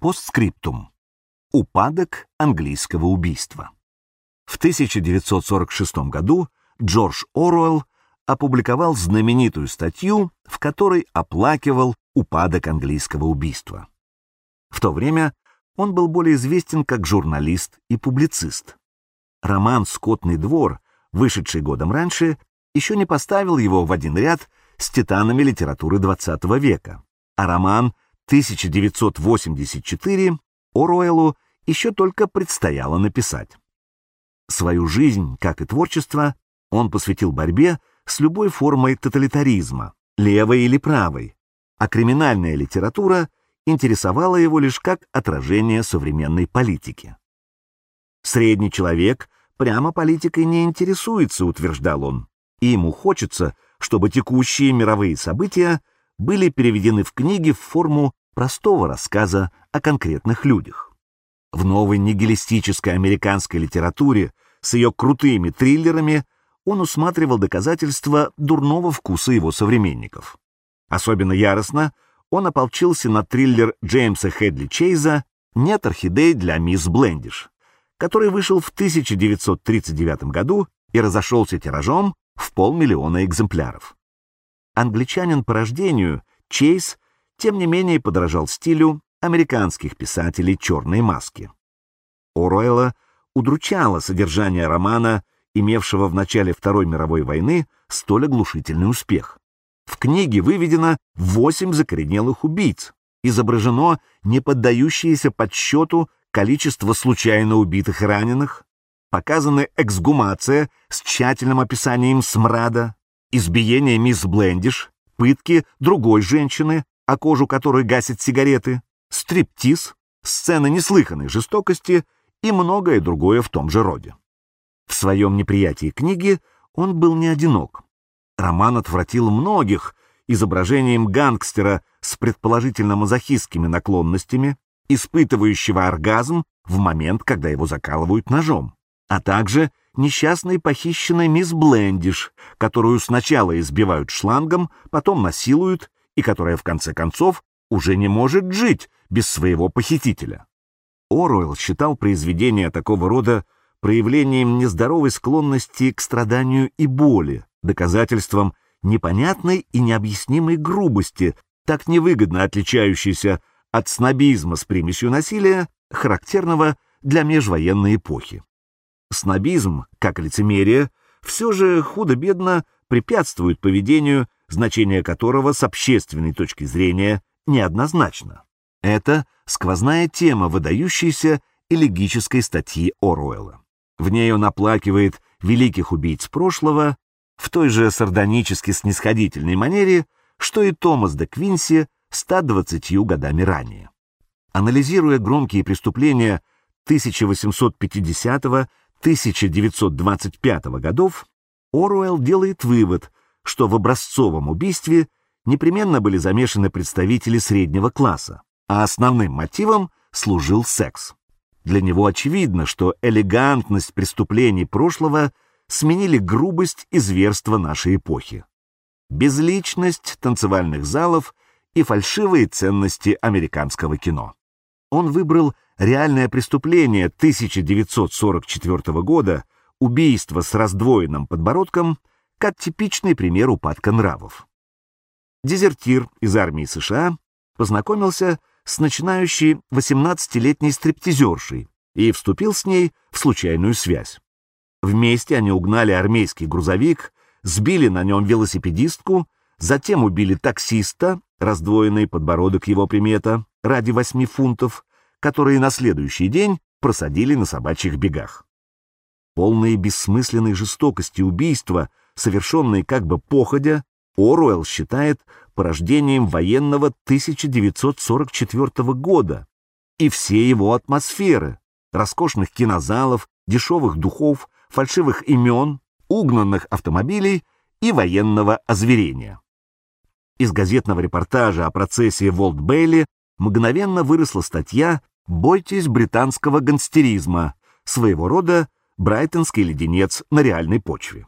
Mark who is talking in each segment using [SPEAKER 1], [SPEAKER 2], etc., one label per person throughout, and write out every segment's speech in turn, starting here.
[SPEAKER 1] Постскриптум. Упадок английского убийства. В 1946 году Джордж Оруэлл опубликовал знаменитую статью, в которой оплакивал упадок английского убийства. В то время он был более известен как журналист и публицист. Роман «Скотный двор», вышедший годом раньше, еще не поставил его в один ряд с титанами литературы XX века, а роман 1984 Оруэллу еще только предстояло написать. Свою жизнь, как и творчество, он посвятил борьбе с любой формой тоталитаризма, левой или правой, а криминальная литература интересовала его лишь как отражение современной политики. Средний человек прямо политикой не интересуется, утверждал он, и ему хочется, чтобы текущие мировые события были переведены в книги в форму простого рассказа о конкретных людях. В новой нигилистической американской литературе с ее крутыми триллерами он усматривал доказательства дурного вкуса его современников. Особенно яростно он ополчился на триллер Джеймса Хедли Чейза «Нет орхидей для мисс Блендиш», который вышел в 1939 году и разошелся тиражом в полмиллиона экземпляров. Англичанин по рождению, Чейз, тем не менее подражал стилю американских писателей «Черной маски». Оруэлла удручало содержание романа, имевшего в начале Второй мировой войны столь оглушительный успех. В книге выведено восемь закоренелых убийц, изображено неподдающееся подсчету количество случайно убитых и раненых, показана эксгумация с тщательным описанием смрада, избиение мисс Блендиш, пытки другой женщины, о кожу которой гасят сигареты, стриптиз, сцены неслыханной жестокости и многое другое в том же роде. В своем неприятии книги он был не одинок. Роман отвратил многих изображением гангстера с предположительно мазохистскими наклонностями, испытывающего оргазм в момент, когда его закалывают ножом, а также несчастной похищенной мисс Блендиш, которую сначала избивают шлангом, потом насилуют и которая в конце концов уже не может жить без своего похитителя. Оруэлл считал произведения такого рода проявлением нездоровой склонности к страданию и боли, доказательством непонятной и необъяснимой грубости, так невыгодно отличающейся от снобизма с примесью насилия, характерного для межвоенной эпохи. Снобизм, как лицемерие, все же худо-бедно препятствует поведению, значение которого с общественной точки зрения неоднозначно. Это сквозная тема выдающейся элегической статьи Оруэлла. В ней он оплакивает великих убийц прошлого в той же сардонически снисходительной манере, что и Томас де Квинси 120 годами ранее. Анализируя громкие преступления 1850-1925 годов, Оруэлл делает вывод, что в образцовом убийстве непременно были замешаны представители среднего класса, а основным мотивом служил секс. Для него очевидно, что элегантность преступлений прошлого сменили грубость и зверство нашей эпохи. Безличность танцевальных залов и фальшивые ценности американского кино. Он выбрал реальное преступление 1944 года, убийство с раздвоенным подбородком, как типичный пример упадка нравов. Дезертир из армии США познакомился с начинающей 18-летней стриптизершей и вступил с ней в случайную связь. Вместе они угнали армейский грузовик, сбили на нем велосипедистку, затем убили таксиста, раздвоенный подбородок его примета, ради восьми фунтов, которые на следующий день просадили на собачьих бегах. Полные бессмысленной жестокости убийства, совершенные как бы походя, Оруэлл считает порождением военного 1944 года и все его атмосферы, роскошных кинозалов, дешевых духов, фальшивых имен, угнанных автомобилей и военного озверения. Из газетного репортажа о процессе Волт Бейли мгновенно выросла статья «Бойтесь британского гангстеризма», своего рода брайтонский леденец на реальной почве.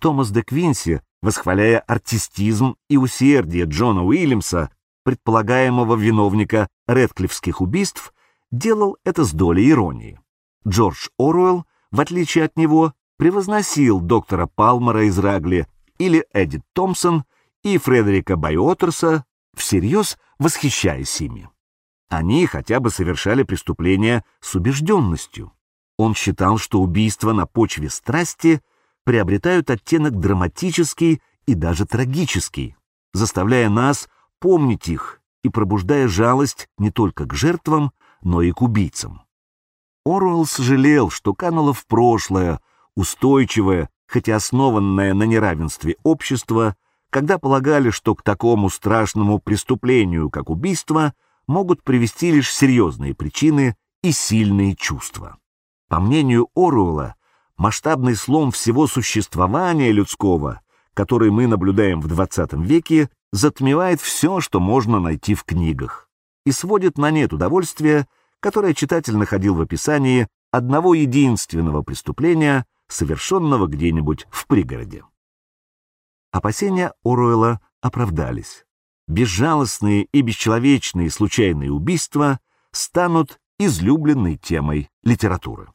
[SPEAKER 1] Томас де Квинси восхваляя артистизм и усердие Джона Уильямса, предполагаемого виновника Редклифских убийств, делал это с долей иронии. Джордж Оруэлл, в отличие от него, превозносил доктора Палмера из Рагли или Эдит Томпсон и Фредерика Байотерса, всерьез восхищаясь ими. Они хотя бы совершали преступления с убежденностью. Он считал, что убийства на почве страсти приобретают оттенок драматический и даже трагический, заставляя нас помнить их и пробуждая жалость не только к жертвам, но и к убийцам. Оруэлл сожалел, что кануло в прошлое, устойчивое, хотя основанное на неравенстве общество, когда полагали, что к такому страшному преступлению, как убийство, могут привести лишь серьезные причины и сильные чувства. По мнению Оруэлла, масштабный слом всего существования людского, который мы наблюдаем в XX веке, затмевает все, что можно найти в книгах, и сводит на нет удовольствия, которое читатель находил в описании одного единственного преступления, совершенного где-нибудь в пригороде. Опасения Оруэлла оправдались безжалостные и бесчеловечные случайные убийства станут излюбленной темой литературы.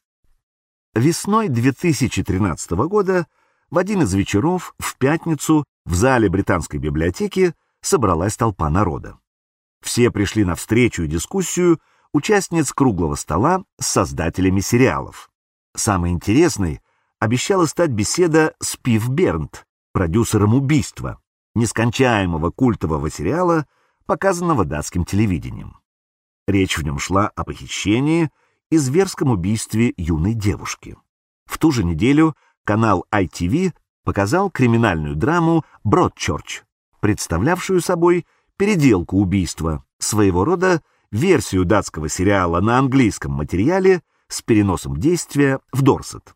[SPEAKER 1] Весной 2013 года в один из вечеров в пятницу в зале британской библиотеки собралась толпа народа. Все пришли на встречу и дискуссию участниц круглого стола с создателями сериалов. Самой интересной обещала стать беседа с Пив Бернт, продюсером убийства, нескончаемого культового сериала, показанного датским телевидением. Речь в нем шла о похищении и зверском убийстве юной девушки. В ту же неделю канал ITV показал криминальную драму «Бродчорч», представлявшую собой переделку убийства, своего рода версию датского сериала на английском материале с переносом действия в Дорсет.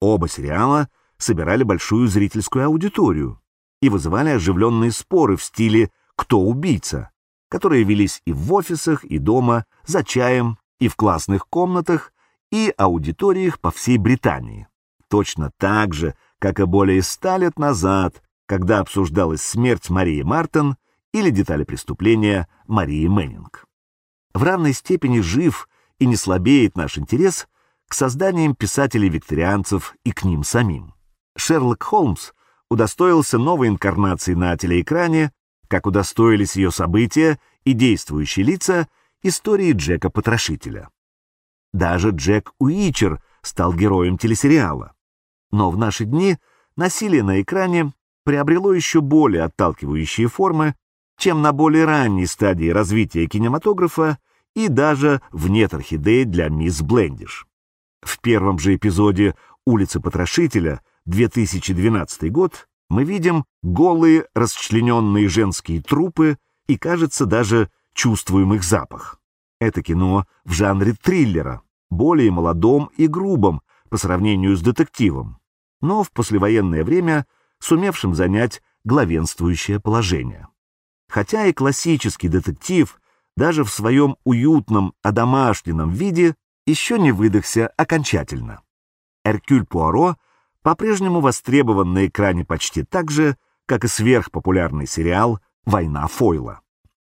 [SPEAKER 1] Оба сериала собирали большую зрительскую аудиторию, и вызывали оживленные споры в стиле «Кто убийца?», которые велись и в офисах, и дома, за чаем, и в классных комнатах, и аудиториях по всей Британии. Точно так же, как и более ста лет назад, когда обсуждалась смерть Марии Мартин или детали преступления Марии Мэннинг. В равной степени жив и не слабеет наш интерес к созданиям писателей-викторианцев и к ним самим. Шерлок Холмс удостоился новой инкарнации на телеэкране, как удостоились ее события и действующие лица истории Джека Потрошителя. Даже Джек Уичер стал героем телесериала. Но в наши дни насилие на экране приобрело еще более отталкивающие формы, чем на более ранней стадии развития кинематографа и даже в «Нет орхидеи» для мисс Блендиш. В первом же эпизоде «Улицы Потрошителя» 2012 год мы видим голые расчлененные женские трупы и, кажется, даже чувствуем их запах. Это кино в жанре триллера, более молодом и грубом по сравнению с детективом, но в послевоенное время сумевшим занять главенствующее положение. Хотя и классический детектив даже в своем уютном, одомашненном виде еще не выдохся окончательно. Эркюль Пуаро — по-прежнему востребован на экране почти так же, как и сверхпопулярный сериал «Война Фойла».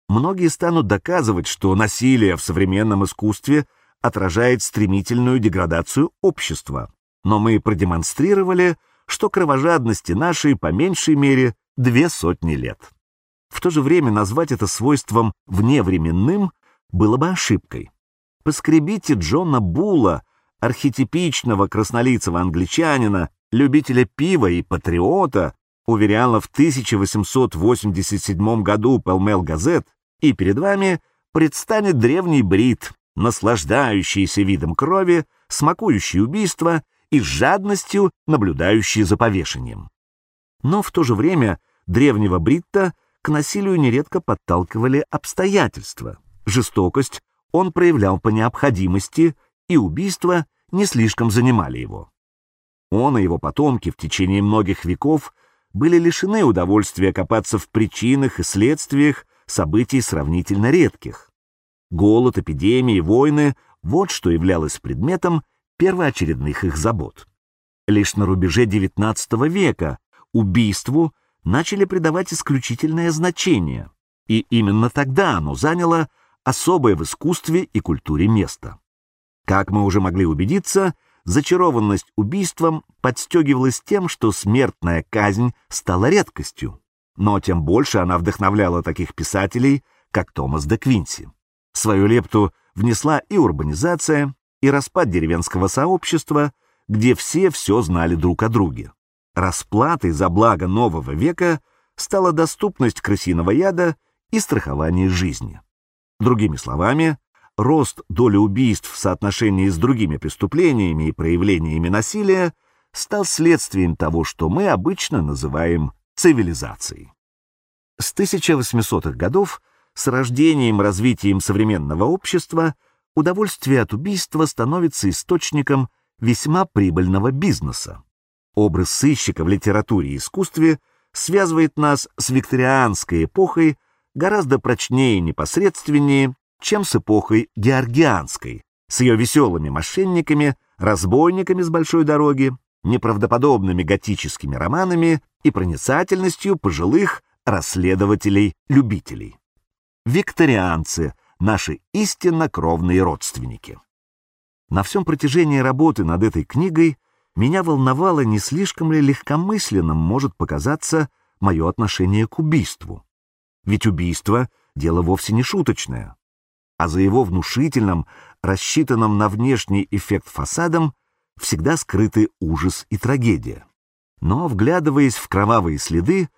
[SPEAKER 1] Многие станут доказывать, что насилие в современном искусстве отражает стремительную деградацию общества, но мы продемонстрировали, что кровожадности нашей по меньшей мере две сотни лет. В то же время назвать это свойством вневременным было бы ошибкой. Поскребите Джона Була, архетипичного краснолицего англичанина, любителя пива и патриота, уверяла в 1887 году Пелмел Газет, и перед вами предстанет древний брит, наслаждающийся видом крови, смакующий убийство и с жадностью наблюдающий за повешением. Но в то же время древнего бритта к насилию нередко подталкивали обстоятельства. Жестокость он проявлял по необходимости, и убийства не слишком занимали его. Он и его потомки в течение многих веков были лишены удовольствия копаться в причинах и следствиях событий сравнительно редких. Голод, эпидемии, войны — вот что являлось предметом первоочередных их забот. Лишь на рубеже XIX века убийству начали придавать исключительное значение, И именно тогда оно заняло особое в искусстве и культуре место. Как мы уже могли убедиться, зачарованность убийством подстегивалась тем, что смертная казнь стала редкостью, но тем больше она вдохновляла таких писателей, как Томас де Квинси. Свою лепту внесла и урбанизация, и распад деревенского сообщества, где все все знали друг о друге. Расплатой за благо нового века стала доступность крысиного яда и страхование жизни. Другими словами, рост доли убийств в соотношении с другими преступлениями и проявлениями насилия стал следствием того, что мы обычно называем цивилизацией. С 1800-х годов, с рождением и развитием современного общества, удовольствие от убийства становится источником весьма прибыльного бизнеса. Образ сыщика в литературе и искусстве связывает нас с викторианской эпохой гораздо прочнее и непосредственнее, чем с эпохой георгианской, с ее веселыми мошенниками, разбойниками с большой дороги, неправдоподобными готическими романами и проницательностью пожилых расследователей-любителей. Викторианцы — наши истинно кровные родственники. На всем протяжении работы над этой книгой меня волновало, не слишком ли легкомысленным может показаться мое отношение к убийству. Ведь убийство — дело вовсе не шуточное а за его внушительным, рассчитанным на внешний эффект фасадом всегда скрыты ужас и трагедия. Но, вглядываясь в кровавые следы,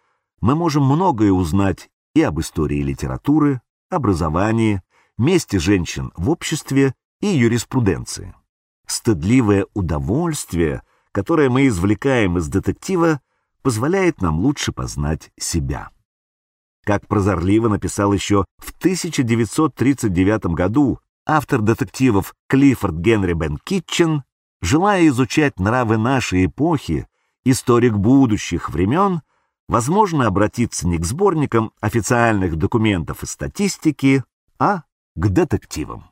[SPEAKER 1] мы можем многое узнать и об истории литературы, образовании, месте женщин в обществе и юриспруденции. Стыдливое удовольствие, которое мы извлекаем из детектива, позволяет нам лучше познать себя как прозорливо написал еще в 1939 году автор детективов Клиффорд Генри Бен Китчен, желая изучать нравы нашей эпохи, историк будущих времен, возможно обратиться не к сборникам официальных документов и статистики, а к детективам.